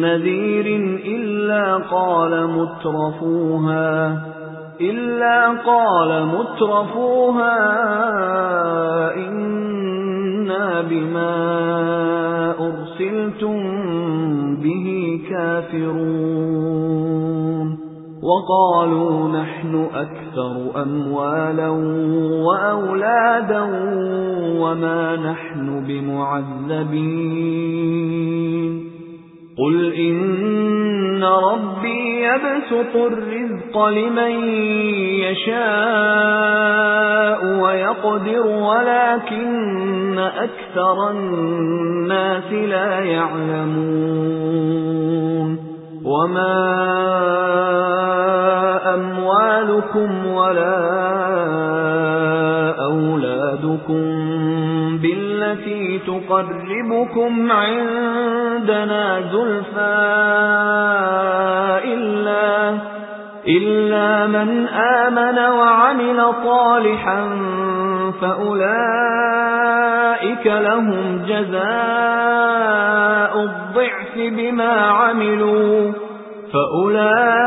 نذير إلا قال مترفوها إلا قال مترفوها إنا بما أرسلتم به كافرون. وقالوا نحن أكثر أموالا وأولادا وما نحن بمعذبين. قل إن ربي يبسط الرزق لمن يشاء ويقدر ولكن أكثر الناس لا يعلمون. وما أموالكم ولا أولادكم بالتي تقربكم عندنا زلفى إلا إلا من آمن وعمل صالحا فأولئك لهم جزاء الضعف بما عملوا فأولئك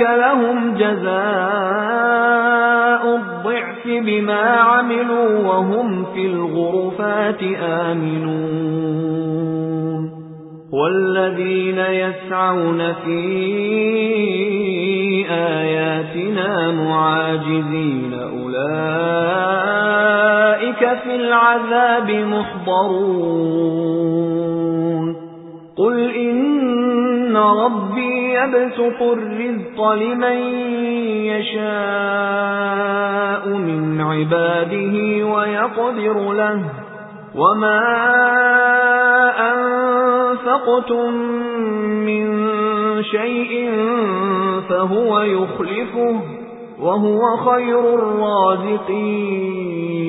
لهم جزاء الضعف بما عملوا وهم في الغرفات آمنون. والذين يسعون في آياتنا معاجزين أولئك في العذاب محضرون. قل إن ربي يبسط الرزق لمن يشاء. عباده ويقدر له. وما أنفقتم من شيء فهو يخلفه وهو خير الرازقين.